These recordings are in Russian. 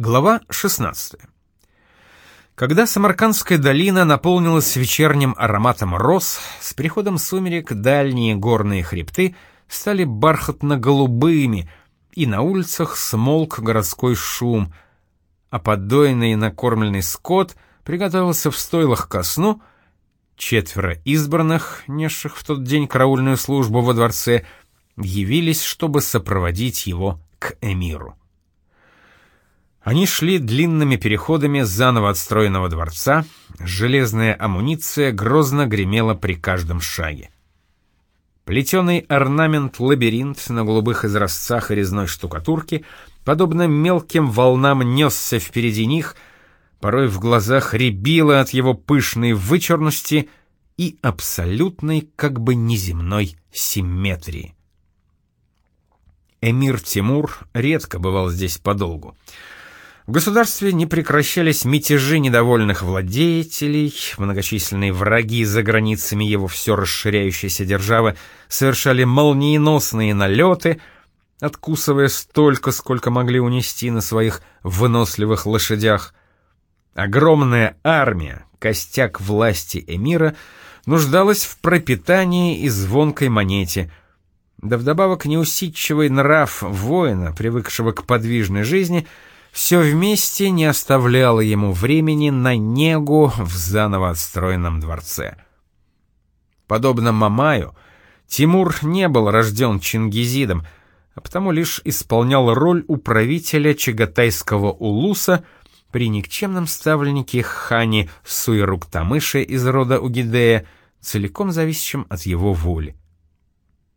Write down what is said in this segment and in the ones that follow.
Глава 16. Когда Самаркандская долина наполнилась вечерним ароматом роз, с приходом сумерек дальние горные хребты стали бархатно-голубыми, и на улицах смолк городской шум, а поддойный и накормленный скот приготовился в стойлах ко сну, четверо избранных, несших в тот день караульную службу во дворце, явились, чтобы сопроводить его к эмиру. Они шли длинными переходами заново отстроенного дворца, железная амуниция грозно гремела при каждом шаге. Плетеный орнамент-лабиринт на голубых изразцах и резной штукатурке, подобно мелким волнам, несся впереди них, порой в глазах рябило от его пышной вычурности и абсолютной, как бы неземной симметрии. Эмир Тимур редко бывал здесь подолгу. В государстве не прекращались мятежи недовольных владетелей, многочисленные враги за границами его все расширяющейся державы совершали молниеносные налеты, откусывая столько, сколько могли унести на своих выносливых лошадях. Огромная армия, костяк власти эмира, нуждалась в пропитании и звонкой монете — да вдобавок неусидчивый нрав воина, привыкшего к подвижной жизни, все вместе не оставляло ему времени на негу в заново отстроенном дворце. Подобно Мамаю, Тимур не был рожден чингизидом, а потому лишь исполнял роль управителя чагатайского улуса при никчемном ставленнике хани Суирук-Тамыши из рода Угидея, целиком зависящем от его воли.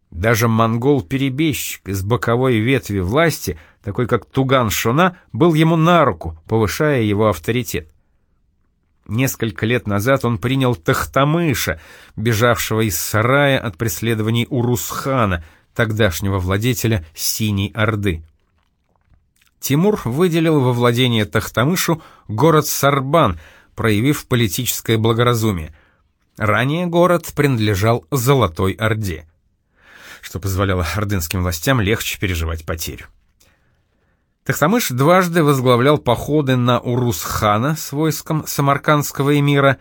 Даже монгол-перебежчик из боковой ветви власти, такой как Туган-Шуна, был ему на руку, повышая его авторитет. Несколько лет назад он принял Тахтамыша, бежавшего из сарая от преследований Урусхана, тогдашнего владетеля Синей Орды. Тимур выделил во владение Тахтамышу город Сарбан, проявив политическое благоразумие. Ранее город принадлежал Золотой Орде что позволяло ордынским властям легче переживать потерю. Тахтамыш дважды возглавлял походы на Урус-хана с войском самаркандского эмира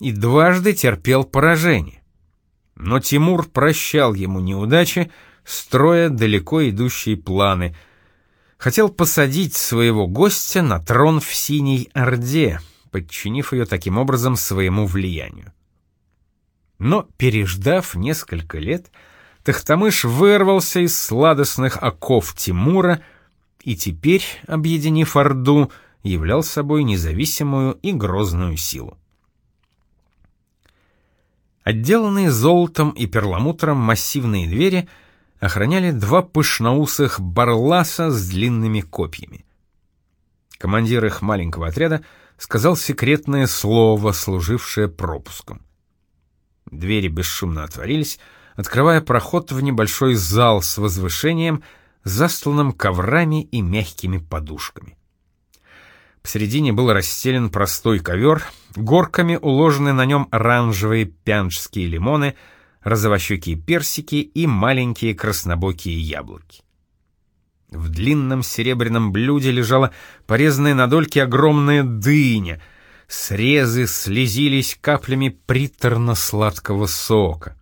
и дважды терпел поражение. Но Тимур прощал ему неудачи, строя далеко идущие планы. Хотел посадить своего гостя на трон в Синей Орде, подчинив ее таким образом своему влиянию. Но, переждав несколько лет, Тахтамыш вырвался из сладостных оков Тимура и теперь, объединив Орду, являл собой независимую и грозную силу. Отделанные золотом и перламутром массивные двери охраняли два пышноусых барласа с длинными копьями. Командир их маленького отряда сказал секретное слово, служившее пропуском. Двери бесшумно отворились, открывая проход в небольшой зал с возвышением, застланным коврами и мягкими подушками. Посередине был расстелен простой ковер, горками уложены на нем оранжевые пянджские лимоны, розовощекие персики и маленькие краснобокие яблоки. В длинном серебряном блюде лежала порезанная на дольки огромная дыня, срезы слезились каплями приторно-сладкого сока.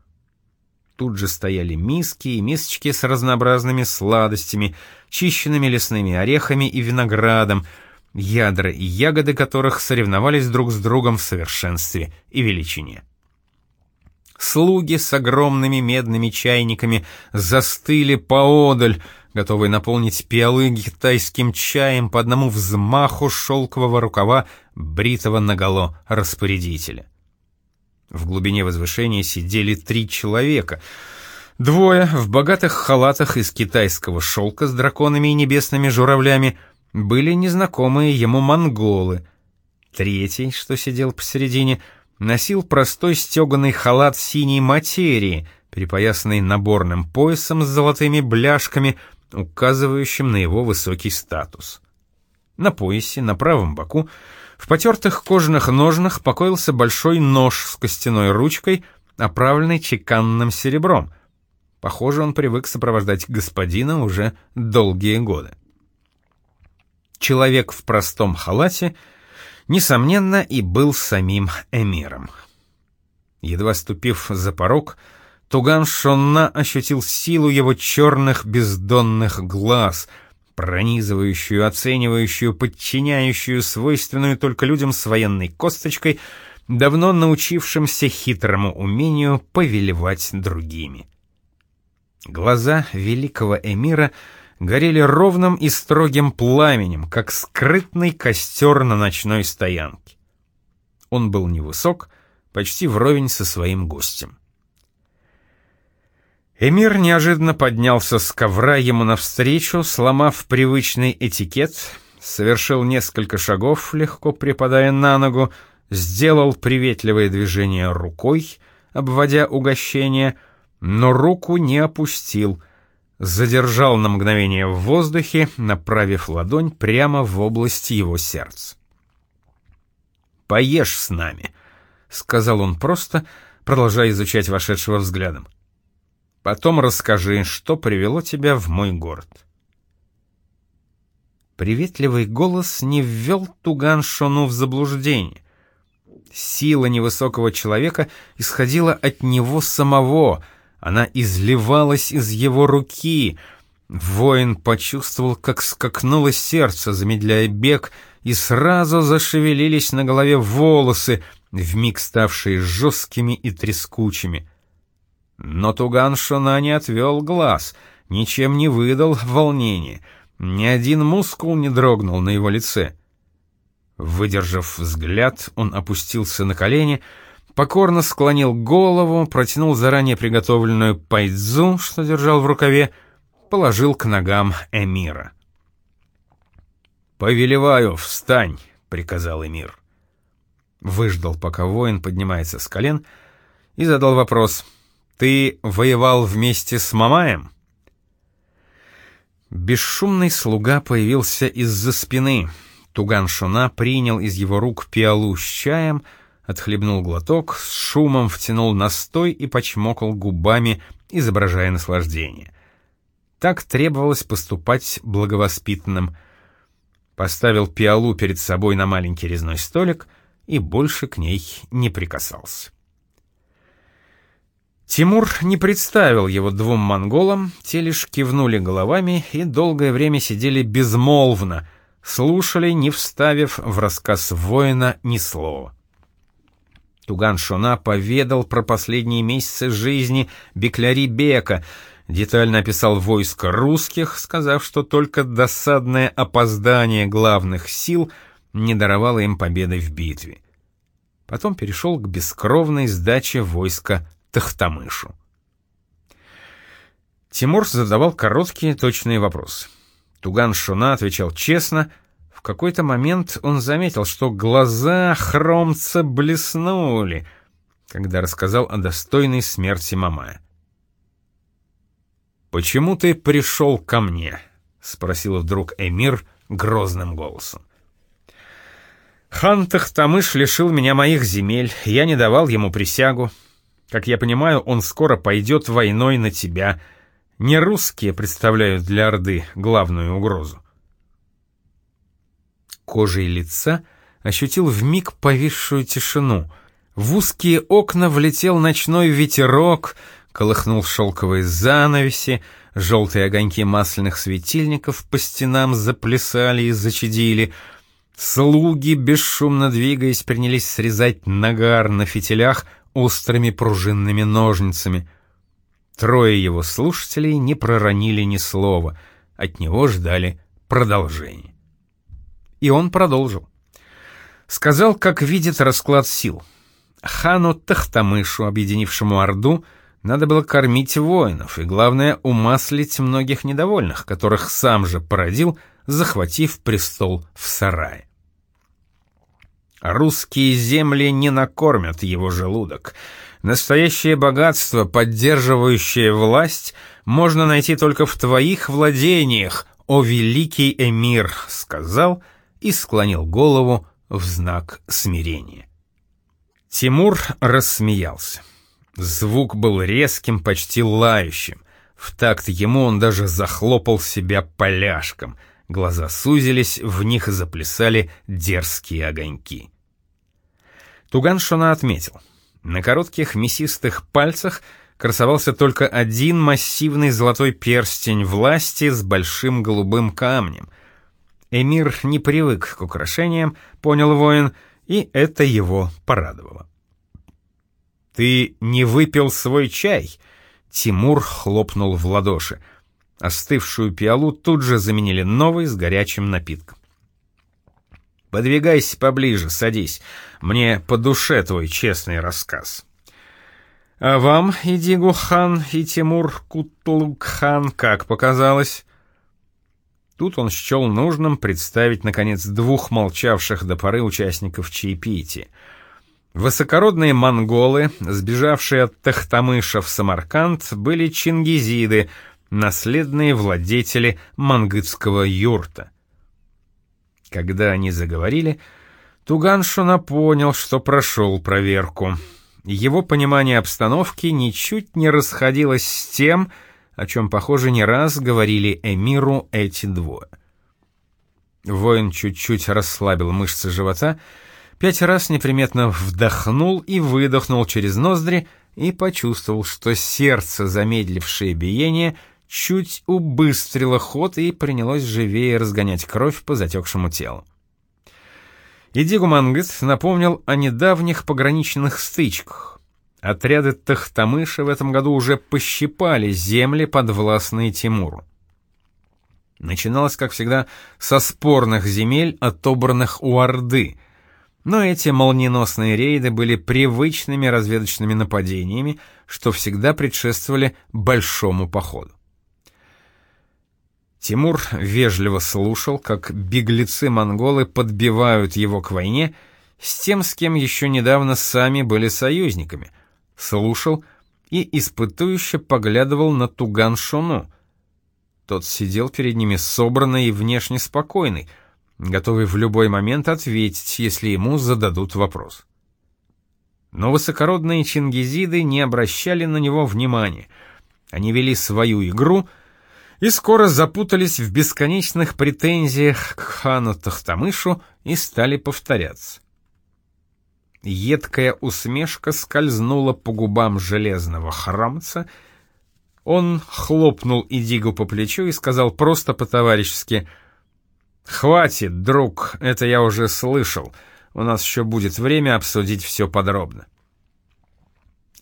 Тут же стояли миски и мисочки с разнообразными сладостями, чищенными лесными орехами и виноградом, ядра и ягоды которых соревновались друг с другом в совершенстве и величине. Слуги с огромными медными чайниками застыли поодаль, готовые наполнить пиалы китайским чаем по одному взмаху шелкового рукава бритого наголо распорядителя. В глубине возвышения сидели три человека. Двое в богатых халатах из китайского шелка с драконами и небесными журавлями были незнакомые ему монголы. Третий, что сидел посередине, носил простой стеганый халат синей материи, припоясанный наборным поясом с золотыми бляшками, указывающим на его высокий статус. На поясе, на правом боку, в потертых кожаных ножнах покоился большой нож с костяной ручкой, оправленный чеканным серебром. Похоже, он привык сопровождать господина уже долгие годы. человек в простом халате, несомненно, и был самим эмиром. Едва ступив за порог, Туган Шонна ощутил силу его черных бездонных глаз, пронизывающую, оценивающую, подчиняющую, свойственную только людям с военной косточкой, давно научившимся хитрому умению повелевать другими. Глаза великого эмира горели ровным и строгим пламенем, как скрытный костер на ночной стоянке. Он был невысок, почти вровень со своим гостем. Эмир неожиданно поднялся с ковра ему навстречу, сломав привычный этикет, совершил несколько шагов, легко припадая на ногу, сделал приветливое движение рукой, обводя угощение, но руку не опустил, задержал на мгновение в воздухе, направив ладонь прямо в область его сердца. «Поешь с нами», — сказал он просто, продолжая изучать вошедшего взглядом. Потом расскажи, что привело тебя в мой город. Приветливый голос не ввел Туган Шону в заблуждение. Сила невысокого человека исходила от него самого, она изливалась из его руки. Воин почувствовал, как скакнуло сердце, замедляя бег, и сразу зашевелились на голове волосы, вмиг ставшие жесткими и трескучими. Но Туган Шона не отвел глаз, ничем не выдал волнения, ни один мускул не дрогнул на его лице. Выдержав взгляд, он опустился на колени, покорно склонил голову, протянул заранее приготовленную пайдзу, что держал в рукаве, положил к ногам эмира. «Повелеваю, встань!» — приказал эмир. Выждал, пока воин поднимается с колен, и задал вопрос — ты воевал вместе с Мамаем? Бесшумный слуга появился из-за спины. Туган Шуна принял из его рук пиалу с чаем, отхлебнул глоток, с шумом втянул настой и почмокал губами, изображая наслаждение. Так требовалось поступать благовоспитанным. Поставил пиалу перед собой на маленький резной столик и больше к ней не прикасался. Тимур не представил его двум монголам, те лишь кивнули головами и долгое время сидели безмолвно, слушали, не вставив в рассказ воина ни слова. Туган Шуна поведал про последние месяцы жизни Бекляри Бека, детально описал войско русских, сказав, что только досадное опоздание главных сил не даровало им победы в битве. Потом перешел к бескровной сдаче войска Тахтамышу. Тимур задавал короткие, точные вопросы. Туган Шуна отвечал честно. В какой-то момент он заметил, что глаза хромца блеснули, когда рассказал о достойной смерти Мамая. «Почему ты пришел ко мне?» — спросил вдруг эмир грозным голосом. «Хан Тахтамыш лишил меня моих земель, я не давал ему присягу, как я понимаю, он скоро пойдет войной на тебя. Не русские представляют для Орды главную угрозу. Кожей лица ощутил вмиг повисшую тишину. В узкие окна влетел ночной ветерок, колыхнул шелковые занавеси, желтые огоньки масляных светильников по стенам заплясали и зачадили. Слуги, бесшумно двигаясь, принялись срезать нагар на фитилях, острыми пружинными ножницами. Трое его слушателей не проронили ни слова, от него ждали продолжения. И он продолжил. Сказал, как видит расклад сил. Хану Тахтамышу, объединившему Орду, надо было кормить воинов и, главное, умаслить многих недовольных, которых сам же породил, захватив престол в сарае. Русские земли не накормят его желудок. Настоящее богатство, поддерживающее власть, можно найти только в твоих владениях, о великий эмир, сказал и склонил голову в знак смирения. Тимур рассмеялся. Звук был резким, почти лающим. В такт ему он даже захлопал себя поляшком. глаза сузились, в них заплясали дерзкие огоньки. Туган Шона отметил. На коротких мясистых пальцах красовался только один массивный золотой перстень власти с большим голубым камнем. Эмир не привык к украшениям, понял воин, и это его порадовало. «Ты не выпил свой чай?» Тимур хлопнул в ладоши. Остывшую пиалу тут же заменили новой с горячим напитком. «Подвигайся поближе, садись. Мне по душе твой честный рассказ». «А вам, Идигу-хан и Тимур Кутлук-хан, как показалось?» Тут он счел нужным представить, наконец, двух молчавших до поры участников чаепития. Высокородные монголы, сбежавшие от Тахтамыша в Самарканд, были чингизиды, наследные владетели мангытского юрта. Когда они заговорили, Туган Шуна понял, что прошел проверку. Его понимание обстановки ничуть не расходилось с тем, о чем, похоже, не раз говорили эмиру эти двое. Воин чуть-чуть расслабил мышцы живота, пять раз неприметно вдохнул и выдохнул через ноздри и почувствовал, что сердце, замедлившее биение, чуть убыстрило ход и принялось живее разгонять кровь по затекшему телу. Идигу Мангыт напомнил о недавних пограничных стычках. Отряды Тахтамыша в этом году уже пощипали земли, подвластные Тимуру. Начиналось, как всегда, со спорных земель, отобранных у Орды, но эти молниеносные рейды были привычными разведочными нападениями, что всегда предшествовали большому походу. Тимур вежливо слушал, как беглецы-монголы подбивают его к войне с тем, с кем еще недавно сами были союзниками. Слушал и испытующе поглядывал на Туган-Шуну. Тот сидел перед ними собранный и внешне спокойный, готовый в любой момент ответить, если ему зададут вопрос. Но высокородные чингизиды не обращали на него внимания. Они вели свою игру — и скоро запутались в бесконечных претензиях к хану Тахтамышу и стали повторяться. Едкая усмешка скользнула по губам железного храмца. Он хлопнул Идигу по плечу и сказал просто по-товарищески «Хватит, друг, это я уже слышал. У нас еще будет время обсудить все подробно».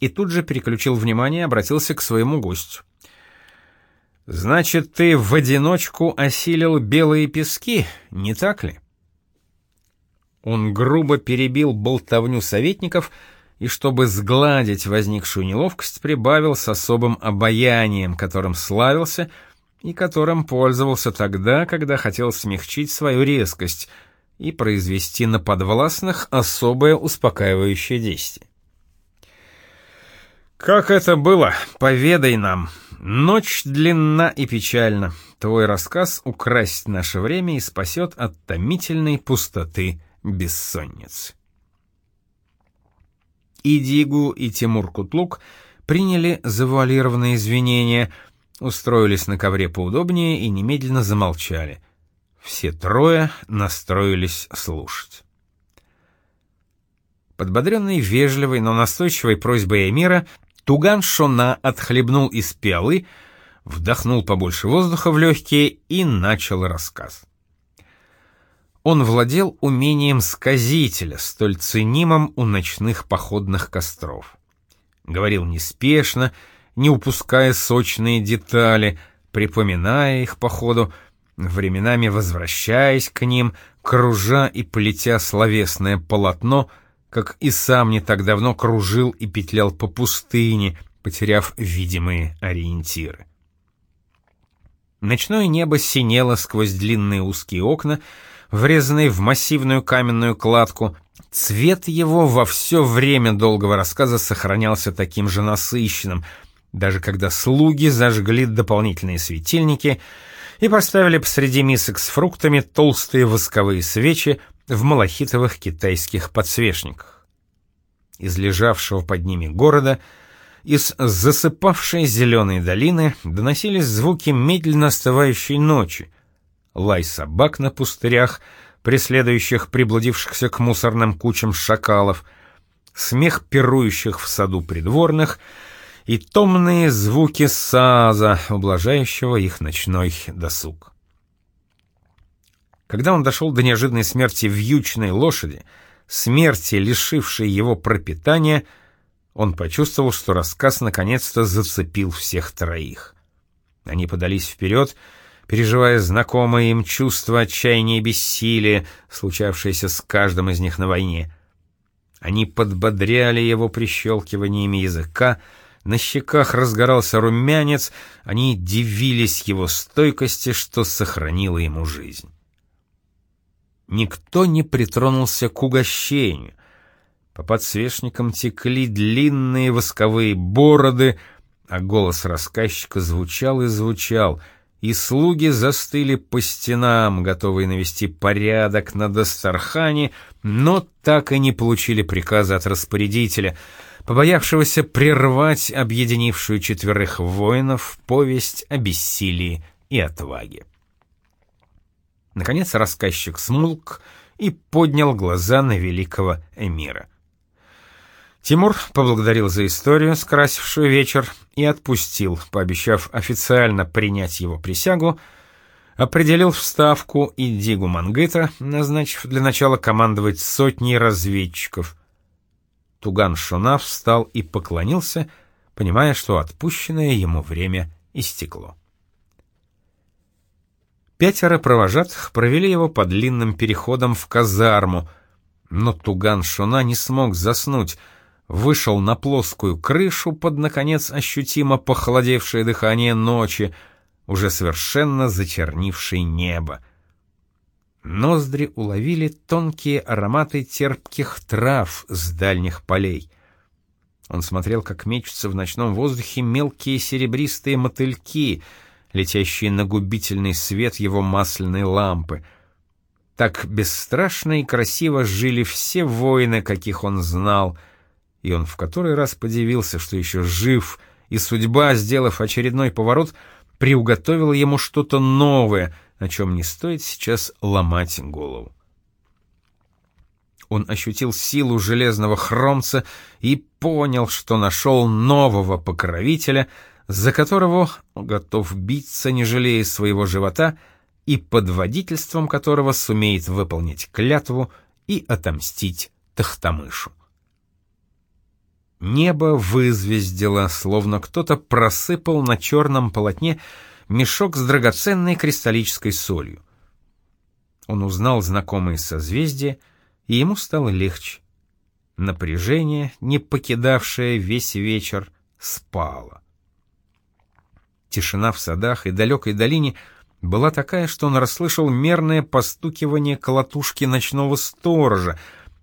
И тут же переключил внимание и обратился к своему гостю. Значит, ты в одиночку осилил белые пески, не так ли? Он грубо перебил болтовню советников и, чтобы сгладить возникшую неловкость, прибавил с особым обаянием, которым славился и которым пользовался тогда, когда хотел смягчить свою резкость и произвести на подвластных особое успокаивающее действие. «Как это было? Поведай нам», Ночь длинна и печальна. Твой рассказ украсит наше время и спасет от томительной пустоты бессонницы. И Дигу, и Тимур Кутлук приняли завуалированные извинения, устроились на ковре поудобнее и немедленно замолчали. Все трое настроились слушать. Подбодренный вежливой, но настойчивой просьбой Эмира, Туган Шона отхлебнул из пиалы, вдохнул побольше воздуха в легкие и начал рассказ. Он владел умением сказителя, столь ценимым у ночных походных костров. Говорил неспешно, не упуская сочные детали, припоминая их по ходу, временами возвращаясь к ним, кружа и плетя словесное полотно — как и сам не так давно кружил и петлял по пустыне, потеряв видимые ориентиры. Ночное небо синело сквозь длинные узкие окна, врезанные в массивную каменную кладку. Цвет его во все время долгого рассказа сохранялся таким же насыщенным, даже когда слуги зажгли дополнительные светильники и поставили посреди мисок с фруктами толстые восковые свечи, в малахитовых китайских подсвечниках. Из лежавшего под ними города, из засыпавшей зеленой долины доносились звуки медленно остывающей ночи, лай собак на пустырях, преследующих приблудившихся к мусорным кучам шакалов, смех пирующих в саду придворных и томные звуки саза, ублажающего их ночной досуг. Когда он дошел до неожиданной смерти вьючной лошади, смерти, лишившей его пропитания, он почувствовал, что рассказ наконец-то зацепил всех троих. Они подались вперед, переживая знакомое им чувство отчаяния и бессилия, случавшееся с каждым из них на войне. Они подбодряли его прищелкиваниями языка, на щеках разгорался румянец, они дивились его стойкости, что сохранило ему жизнь. Никто не притронулся к угощению. По подсвечникам текли длинные восковые бороды, а голос рассказчика звучал и звучал, и слуги застыли по стенам, готовые навести порядок на Дастархане, но так и не получили приказа от распорядителя, побоявшегося прервать объединившую четверых воинов повесть о бессилии и отваге. Наконец рассказчик смолк и поднял глаза на великого эмира. Тимур поблагодарил за историю, скрасившую вечер, и отпустил, пообещав официально принять его присягу, определил вставку и Дигу Мангыта, назначив для начала командовать сотней разведчиков. Туган Шуна встал и поклонился, понимая, что отпущенное ему время истекло. Пятеро провожатых провели его по длинным переходам в казарму, но Туган Шуна не смог заснуть — вышел на плоскую крышу под, наконец, ощутимо похолодевшее дыхание ночи, уже совершенно зачернившей небо. Ноздри уловили тонкие ароматы терпких трав с дальних полей. Он смотрел, как мечутся в ночном воздухе мелкие серебристые мотыльки, летящие на губительный свет его масляной лампы. Так бесстрашно и красиво жили все воины, каких он знал — и он в который раз подивился, что еще жив, и судьба, сделав очередной поворот, приуготовила ему что-то новое, о чем не стоит сейчас ломать голову. Он ощутил силу железного хромца и понял, что нашел нового покровителя, за которого готов биться, не жалея своего живота, и под водительством которого сумеет выполнить клятву и отомстить Тахтамышу. Небо вызвездило, словно кто-то просыпал на черном полотне мешок с драгоценной кристаллической солью. Он узнал знакомые созвездия, и ему стало легче. Напряжение, не покидавшее весь вечер, спало. Тишина в садах и далекой долине была такая, что он расслышал мерное постукивание колотушки ночного сторожа,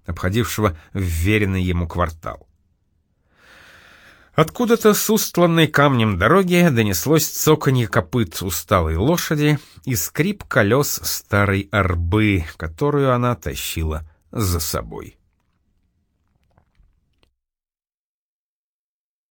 обходившего вверенный ему квартал. Откуда-то с устланной камнем дороги донеслось цоканье копыт усталой лошади и скрип колес старой арбы, которую она тащила за собой.